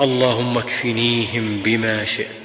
اللهم اكفنيهم بما شئت.